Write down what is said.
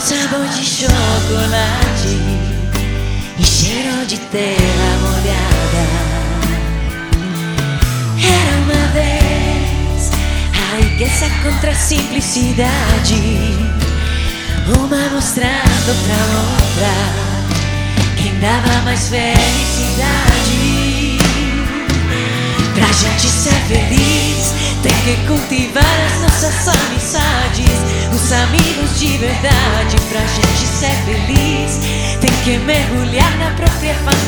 com sabor de chocolate e cheiro de terra molhada. Era uma vez a riqueza contra a simplicidade, uma mostrando pra outra quem dava mais felicidade. Pra gente que cultivar as nossas amizades, os amigos de verdade. Pra gente ser feliz, tem que mergulhar na própria fantasia.